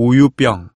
우유병.